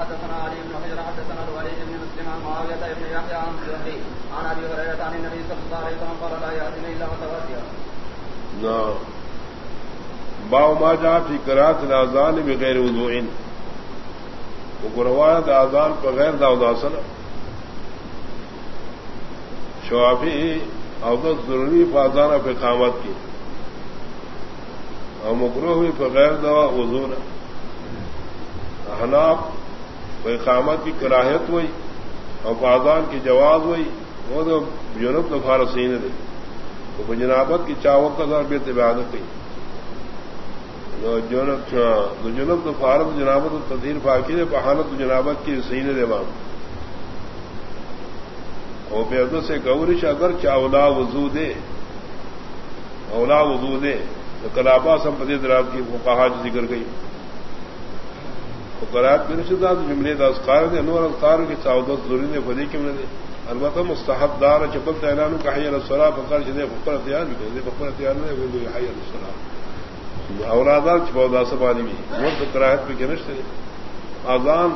حدثنا علي بن حجر حدثنا الوليد بن مسلم عن معاوية بن يحيى عن عن أبي هريرة عن النبي صلى الله عليه وسلم قال لا إلا باو ما جا فی کرات الازان بغیر وضوئن روایت آزان بغیر دا اداسن شوافی اوسط ضروری فاضانہ پہ قامت کی اور مکرو ہوئی بغیر دوا وضو حناب کوئی قامت کی کراہت ہوئی اور فاضان کی جواز ہوئی، وہ تو جنوب دفار سین رہی تو جنابت کی چاوت کا ذرا بے عبادت ہوئی جنوب تو جنابت تدیر فاقی نے بحانت جنابت کی سین دیوان اور بے سے گورش اگر چاولا وضو دے، اولا وضو دے، تو کلابا سمپتی درات کی وہ کہا ذکر گئی کرایت میں رشتہ جملے کا اسکار دے انور اسکار کی چاودت ضروری نے فدی کی میں البتہ مستحب دار چپل تعلان کا حی السرا پکڑ جدے بکر تیار بھی کرے بکر تیار نہیں ہوئے حی السرا اولادار چپودا سب آدمی وہ تو کرایت پہ کنش تھے آزان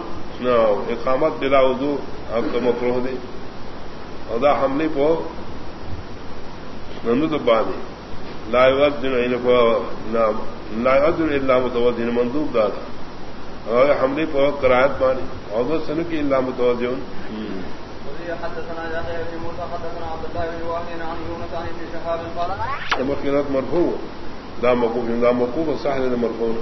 اقامت بلا وضو اب تو مکروہ دے۔ ادا حملے پو نند تو باندھے لائے اللہ متوجہ مندوب دادا۔ اور حملے پو کرایت پانی اور سن کی اللہ متوجہ مرفوع دا مقوف دا مقوف صاحب مرفوع